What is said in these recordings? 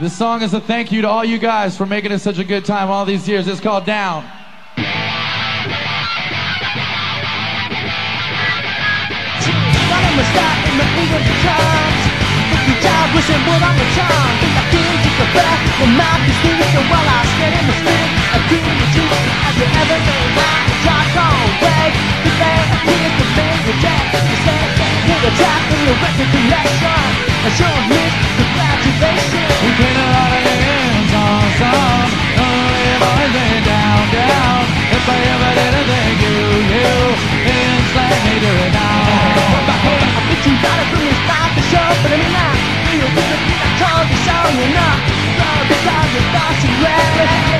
This song is a thank you to all you guys for making it such a good time all these years. It's called Down. The. Think I take the back and mouth is thinking while I stand in the street. I dream the truth as you ever know. Now the dark on. The band appears to be the jack. You say hit a track in the record collection. And show me congratulations. We because your thoughts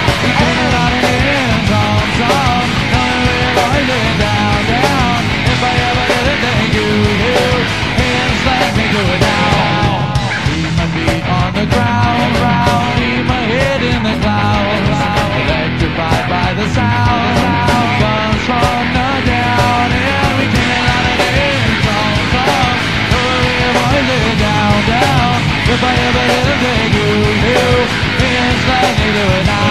it now.